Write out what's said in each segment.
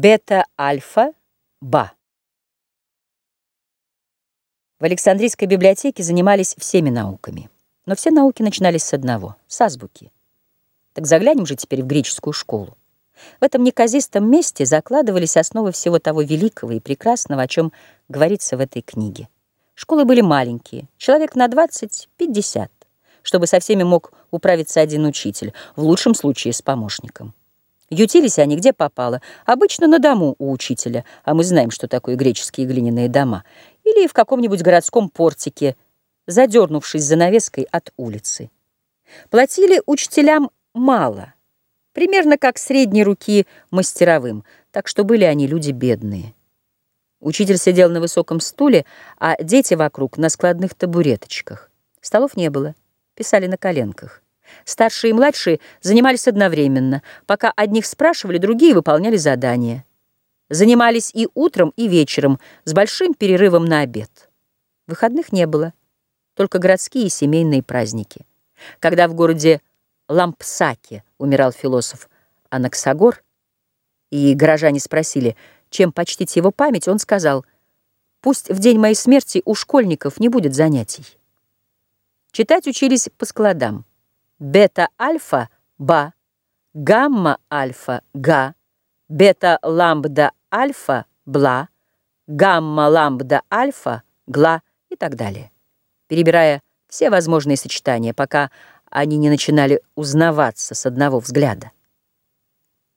Бета-альфа, ба. В Александрийской библиотеке занимались всеми науками. Но все науки начинались с одного — с азбуки. Так заглянем же теперь в греческую школу. В этом неказистом месте закладывались основы всего того великого и прекрасного, о чем говорится в этой книге. Школы были маленькие, человек на 20-50, чтобы со всеми мог управиться один учитель, в лучшем случае с помощником. Ютились они где попало, обычно на дому у учителя, а мы знаем, что такое греческие глиняные дома, или в каком-нибудь городском портике, задернувшись занавеской от улицы. Платили учителям мало, примерно как средней руки мастеровым, так что были они люди бедные. Учитель сидел на высоком стуле, а дети вокруг на складных табуреточках. Столов не было, писали на коленках. Старшие и младшие занимались одновременно. Пока одних спрашивали, другие выполняли задания. Занимались и утром, и вечером, с большим перерывом на обед. Выходных не было, только городские и семейные праздники. Когда в городе Лампсаке умирал философ Анаксагор, и горожане спросили, чем почтить его память, он сказал, «Пусть в день моей смерти у школьников не будет занятий». Читать учились по складам бета-альфа – ба, гамма-альфа – га, бета-ламбда-альфа – бла, гамма-ламбда-альфа – гла и так далее, перебирая все возможные сочетания, пока они не начинали узнаваться с одного взгляда.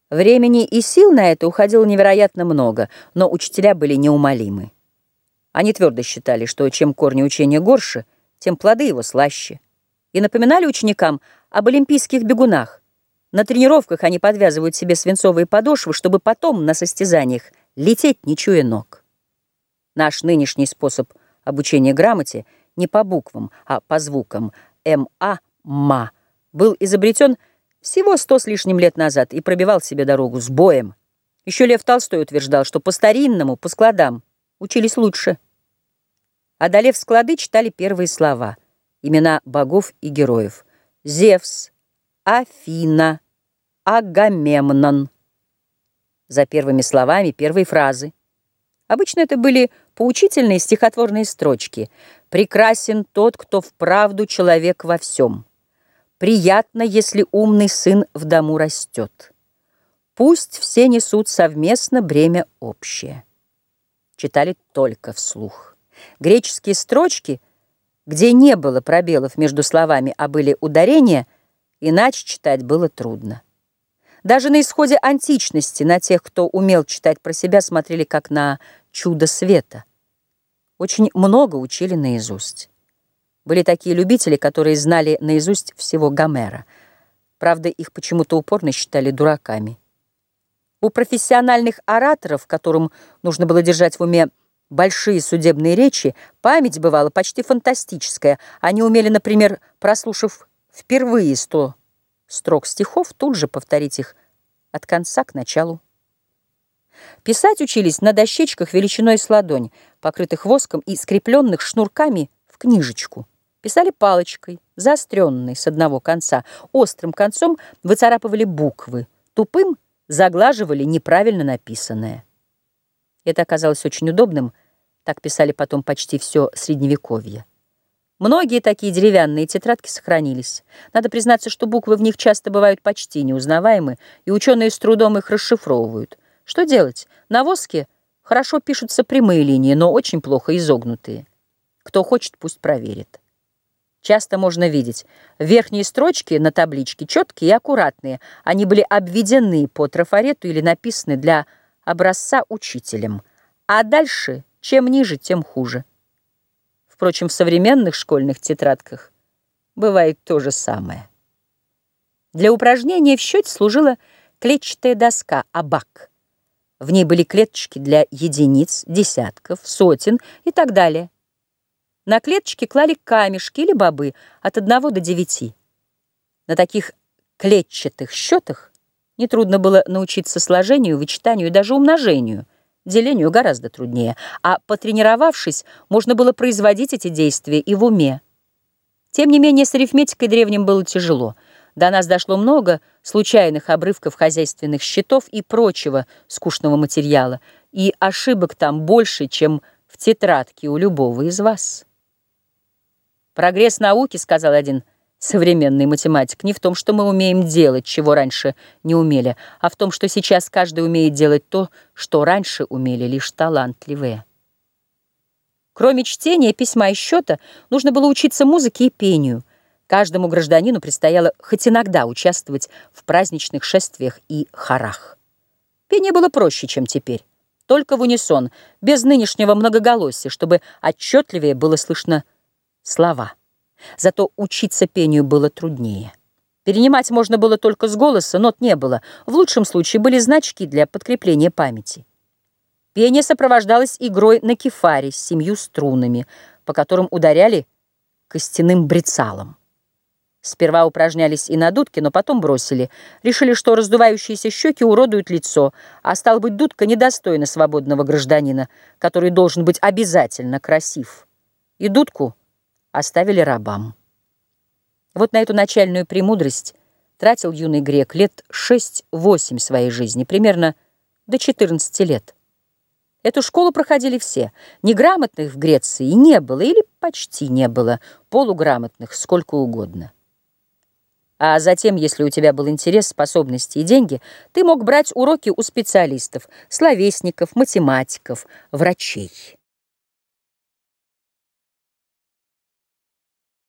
Времени и сил на это уходило невероятно много, но учителя были неумолимы. Они твердо считали, что чем корни учения горше, тем плоды его слаще и напоминали ученикам об олимпийских бегунах. На тренировках они подвязывают себе свинцовые подошвы, чтобы потом на состязаниях лететь, не чуя ног. Наш нынешний способ обучения грамоте не по буквам, а по звукам «ма», «ма» был изобретен всего сто с лишним лет назад и пробивал себе дорогу с боем. Еще Лев Толстой утверждал, что по-старинному, по складам учились лучше. Одолев склады, читали первые слова — имена богов и героев. Зевс, Афина, Агамемнон. За первыми словами первые фразы. Обычно это были поучительные стихотворные строчки. «Прекрасен тот, кто вправду человек во всем. Приятно, если умный сын в дому растет. Пусть все несут совместно бремя общее». Читали только вслух. Греческие строчки — где не было пробелов между словами, а были ударения, иначе читать было трудно. Даже на исходе античности на тех, кто умел читать про себя, смотрели как на чудо света. Очень много учили наизусть. Были такие любители, которые знали наизусть всего Гомера. Правда, их почему-то упорно считали дураками. У профессиональных ораторов, которым нужно было держать в уме большие судебные речи, память бывала почти фантастическая. Они умели, например, прослушав впервые сто строк стихов, тут же повторить их от конца к началу. Писать учились на дощечках величиной с ладонь, покрытых воском и скрепленных шнурками в книжечку. Писали палочкой, заостренной с одного конца, острым концом выцарапывали буквы, тупым заглаживали неправильно написанное. Это оказалось очень удобным, так писали потом почти все Средневековье. Многие такие деревянные тетрадки сохранились. Надо признаться, что буквы в них часто бывают почти неузнаваемы, и ученые с трудом их расшифровывают. Что делать? На воске хорошо пишутся прямые линии, но очень плохо изогнутые. Кто хочет, пусть проверит. Часто можно видеть, верхние строчки на табличке четкие и аккуратные. Они были обведены по трафарету или написаны для образца учителем. А дальше чем ниже, тем хуже. Впрочем, в современных школьных тетрадках бывает то же самое. Для упражнения в счете служила клетчатая доска «Абак». В ней были клеточки для единиц, десятков, сотен и так далее. На клеточки клали камешки или бобы от одного до девяти. На таких клетчатых счетах нетрудно было научиться сложению, вычитанию и даже умножению. Делению гораздо труднее, а потренировавшись, можно было производить эти действия и в уме. Тем не менее, с арифметикой древним было тяжело. До нас дошло много случайных обрывков хозяйственных счетов и прочего скучного материала, и ошибок там больше, чем в тетрадке у любого из вас. «Прогресс науки, — сказал один современный математик, — не в том, что мы умеем делать, чего раньше не умели, а в том, что сейчас каждый умеет делать то, что раньше умели лишь талантливые». Кроме чтения, письма и счета, нужно было учиться музыке и пению. Каждому гражданину предстояло хоть иногда участвовать в праздничных шествиях и хорах. Пение было проще, чем теперь. Только в унисон, без нынешнего многоголосия, чтобы отчетливее было слышно слова. Зато учиться пению было труднее. Перенимать можно было только с голоса, нот не было. В лучшем случае были значки для подкрепления памяти. Пение сопровождалось игрой на кефаре с семью струнами, по которым ударяли костяным брецалом. Сперва упражнялись и на дудке, но потом бросили. Решили, что раздувающиеся щеки уродуют лицо, а стал быть, дудка недостойна свободного гражданина, который должен быть обязательно красив. И дудку оставили рабам. Вот на эту начальную премудрость тратил юный грек лет 6-8 своей жизни, примерно до 14 лет. Эту школу проходили все. Неграмотных в Греции не было или почти не было, полуграмотных сколько угодно. А затем, если у тебя был интерес, способности и деньги, ты мог брать уроки у специалистов, словесников, математиков, врачей.